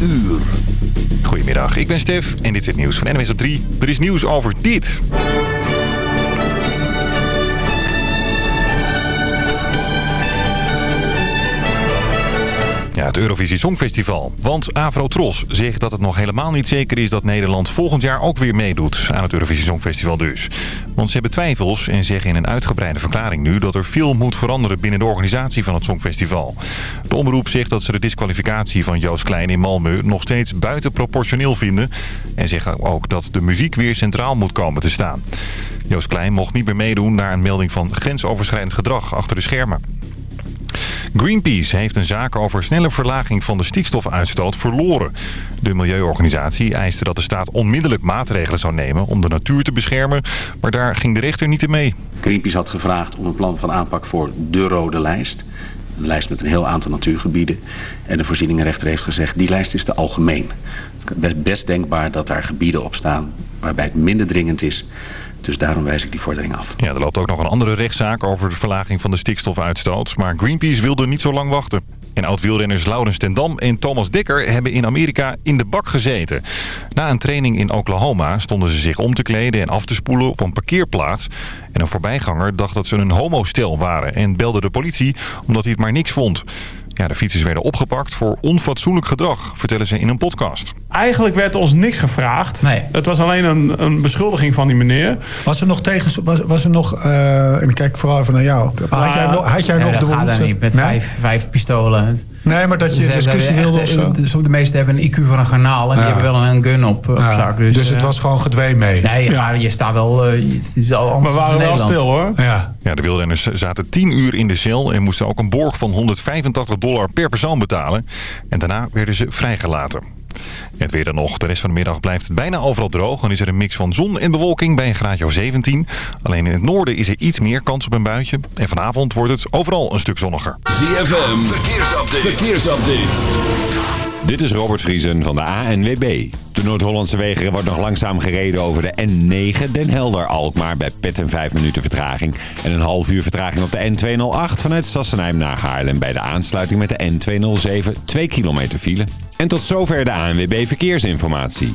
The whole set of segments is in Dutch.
uur. Goedemiddag, ik ben Stef en dit is het nieuws van NWS op 3. Er is nieuws over dit. Het Eurovisie Songfestival. Want Afro-Tros zegt dat het nog helemaal niet zeker is dat Nederland volgend jaar ook weer meedoet aan het Eurovisie Songfestival dus. Want ze hebben twijfels en zeggen in een uitgebreide verklaring nu dat er veel moet veranderen binnen de organisatie van het Songfestival. De omroep zegt dat ze de disqualificatie van Joost Klein in Malmö nog steeds buitenproportioneel vinden. En zeggen ook dat de muziek weer centraal moet komen te staan. Joost Klein mocht niet meer meedoen naar een melding van grensoverschrijdend gedrag achter de schermen. Greenpeace heeft een zaak over snelle verlaging van de stikstofuitstoot verloren. De milieuorganisatie eiste dat de staat onmiddellijk maatregelen zou nemen om de natuur te beschermen. Maar daar ging de rechter niet in mee. Greenpeace had gevraagd om een plan van aanpak voor de rode lijst. Een lijst met een heel aantal natuurgebieden. En de voorzieningenrechter heeft gezegd, die lijst is te algemeen. Het is best denkbaar dat daar gebieden op staan waarbij het minder dringend is dus daarom wijs ik die vordering af. Ja, er loopt ook nog een andere rechtszaak over de verlaging van de stikstofuitstoot. Maar Greenpeace wilde niet zo lang wachten. En oud-wielrenners Laurens ten Dam en Thomas Dekker hebben in Amerika in de bak gezeten. Na een training in Oklahoma stonden ze zich om te kleden en af te spoelen op een parkeerplaats. En een voorbijganger dacht dat ze een homostel waren en belde de politie omdat hij het maar niks vond. Ja, de fietsers werden opgepakt voor onfatsoenlijk gedrag, vertellen ze in een podcast. Eigenlijk werd ons niks gevraagd. Nee. Het was alleen een, een beschuldiging van die meneer. Was er nog tegen... Was, was er nog... Uh, en ik kijk vooral even naar jou. Had jij, nog, had jij nee, nog dat de gaat behoefte? daar niet met Nee? vijf, vijf pistolen. Nee, maar dat je Ze discussie wilde of zo? eh, dus De meesten hebben een IQ van een garnaal. En Ja. die hebben wel een gun op, op Ja, zak. dus, Dus, het eh, was gewoon gedwee mee. Nee, ja. je staat wel... je- het is wel We anders dan waren wel stil hoor. Ja. De wielrenners zaten 10 uur in de cel en moesten ook een borg van 185 dollar per persoon betalen. En daarna werden ze vrijgelaten. Het weer dan nog. De rest van de middag blijft het bijna overal droog. Dan is er een mix van zon en bewolking bij een graadje of 17. Alleen in het noorden is er iets meer kans op een buitje. En vanavond wordt het overal een stuk zonniger. ZFM, verkeersupdate. verkeersupdate. Dit is Robert Vriesen van de ANWB. De Noord-Hollandse wegen wordt nog langzaam gereden over de N9 Den Helder-Alkmaar bij Petten 5 minuten vertraging. En een half uur vertraging op de N208 vanuit Sassenheim naar Haarlem bij de aansluiting met de N207 2 kilometer file. En tot zover de ANWB Verkeersinformatie.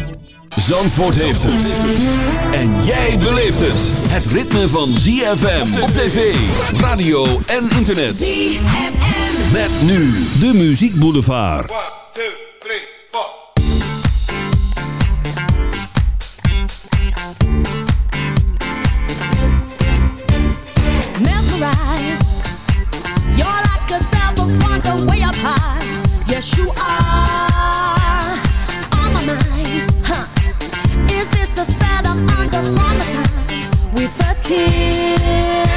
Zandvoort heeft het. En jij beleeft het. Het ritme van ZFM op tv, radio en internet. ZFM. Met nu de Muziek Boulevard. mesmerized. You're like a wonder way up high. Yes, you are we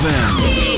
ZFM.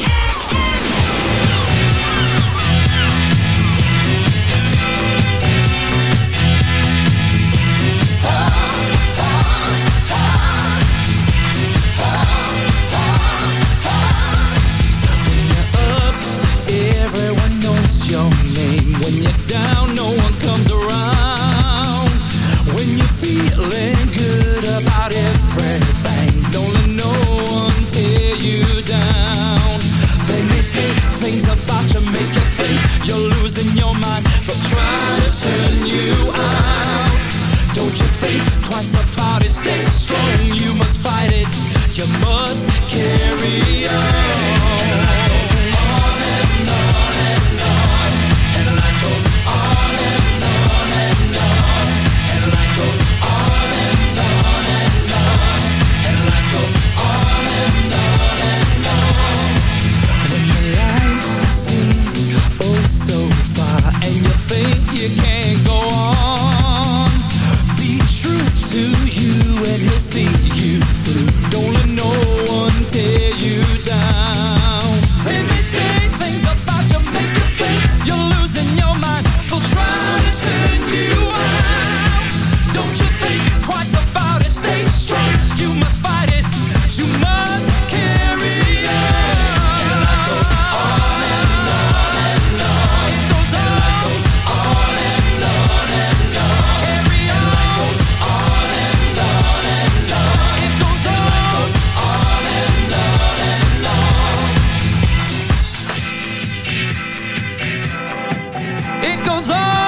casar.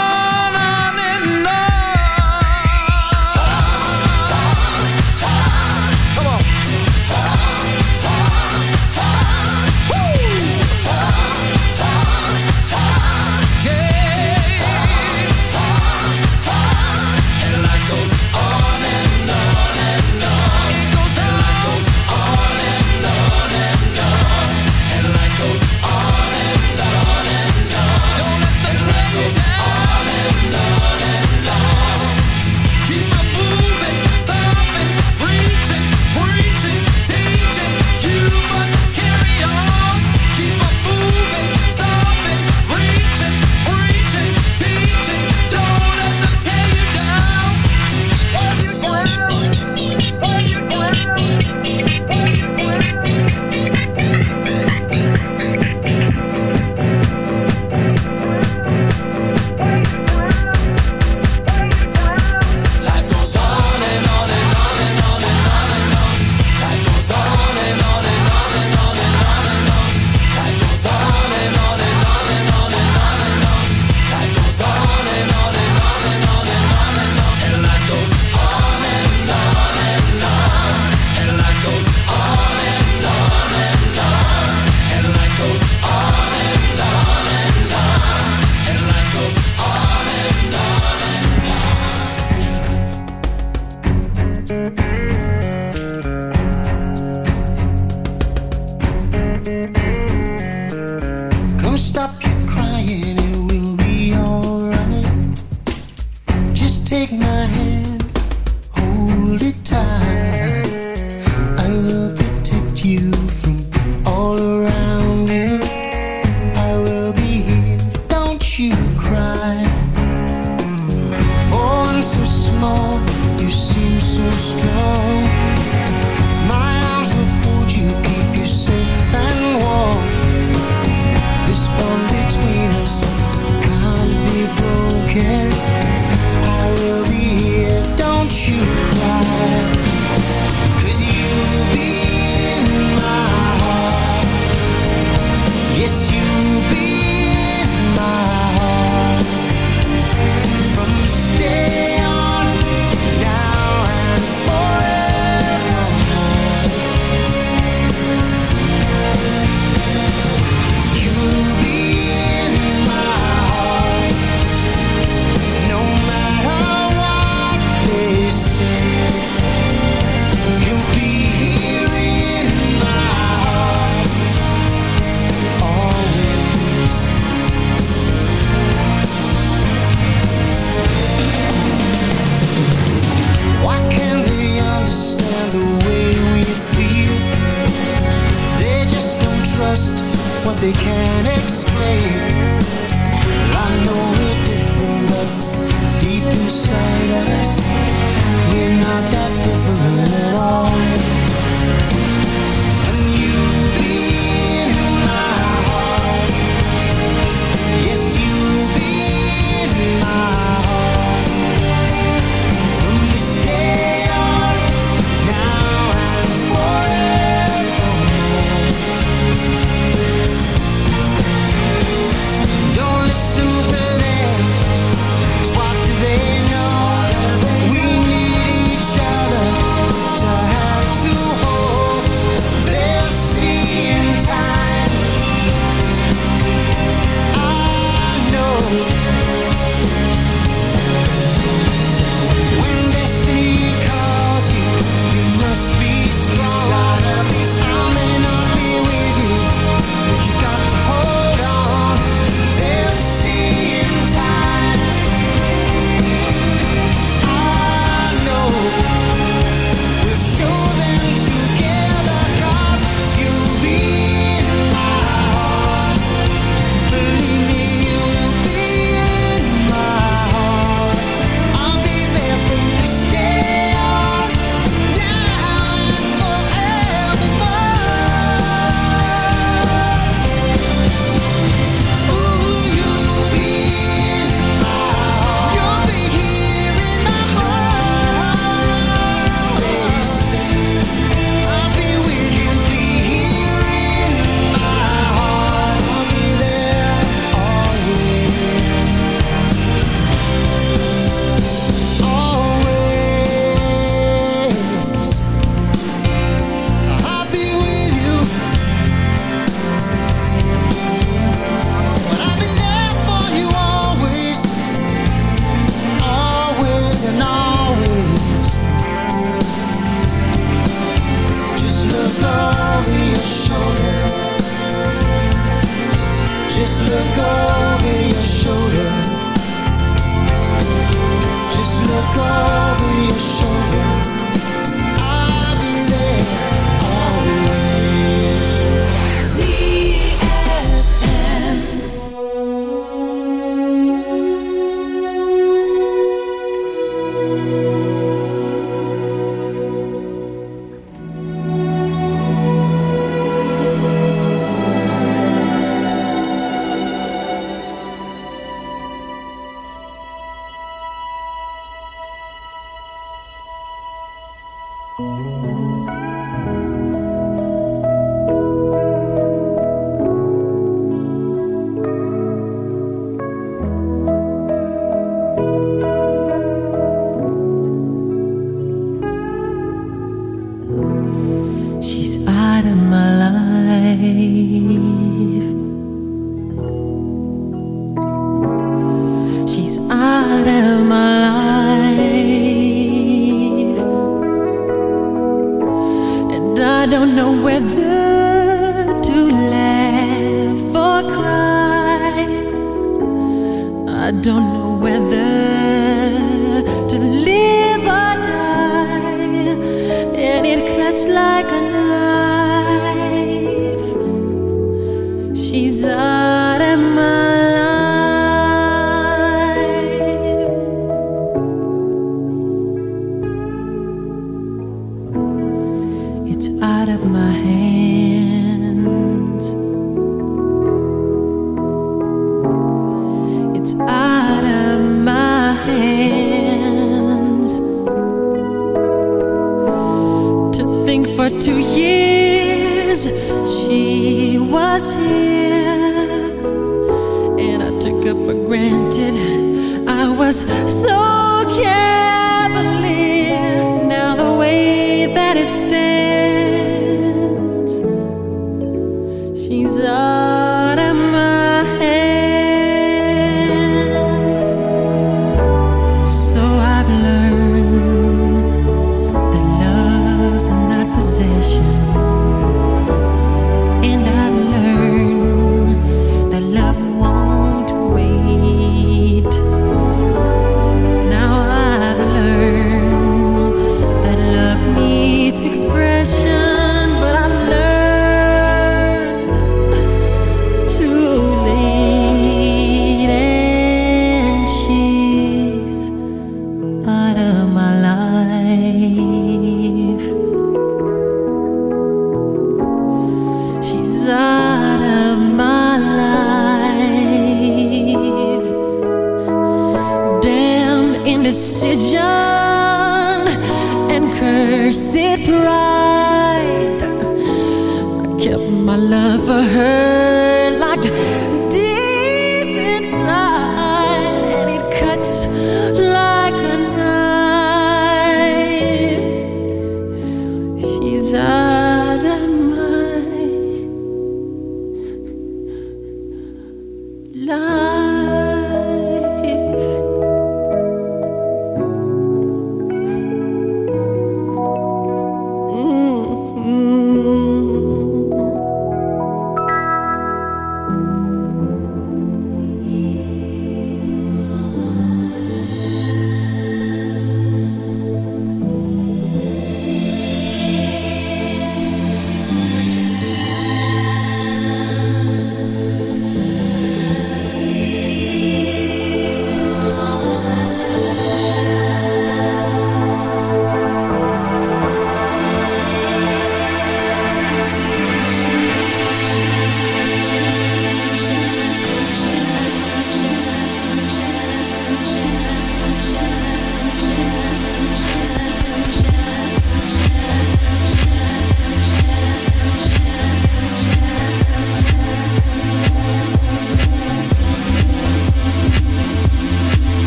For granted. I was so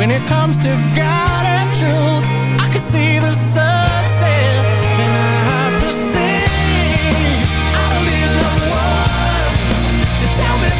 When it comes to God and truth I can see the sunset And I perceive I one To tell me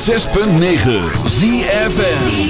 106.9 ZFN